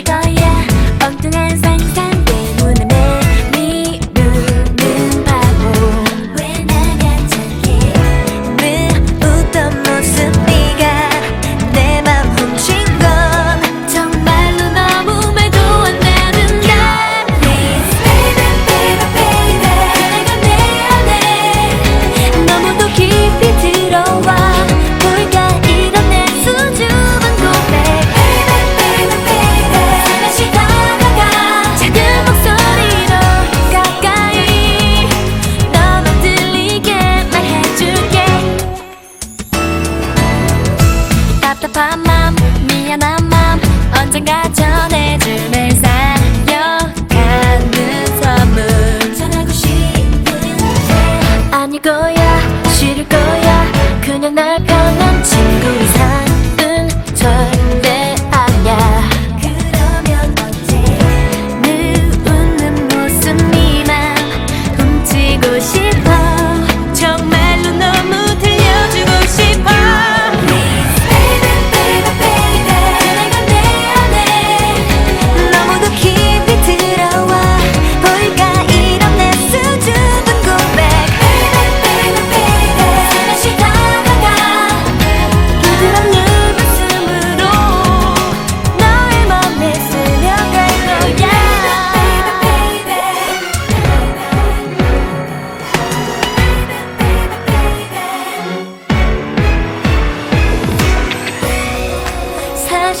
違い 언젠가 전해줄 매일 쌓여가는 선물 전하고 싶은 아니고야 싫을 거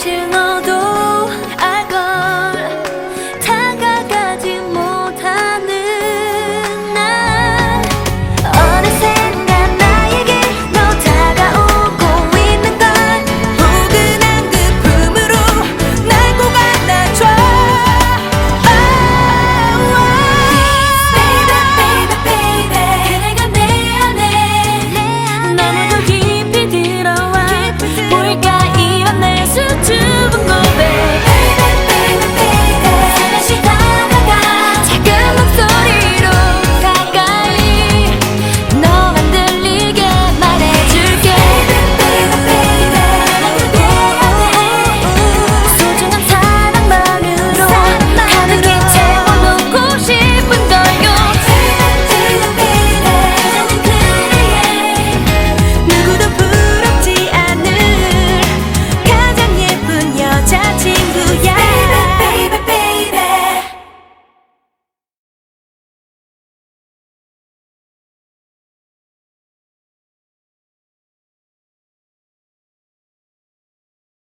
喧闹的